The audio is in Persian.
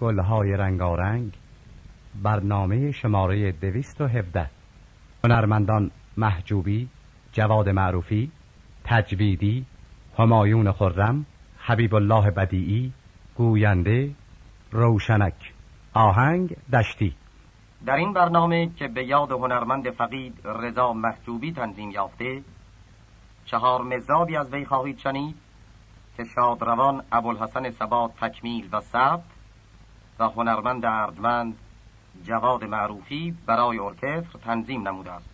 گلهای رنگارنگ برنامه شماره دویست و هفده. هنرمندان محجوبی جواد معروفی تجویدی همایون خرم حبیب الله بدیعی گوینده روشنک آهنگ دشتی. در این برنامه که به یاد هنرمند فقید رضا محجوبی تنظیم یافته چهار مزابی از وی خواهید شنید که شادروان ابوالحسن سبا تکمیل و ثبت و هنرمند اردمند جواد معروفی برای ارکستر تنظیم نموده است.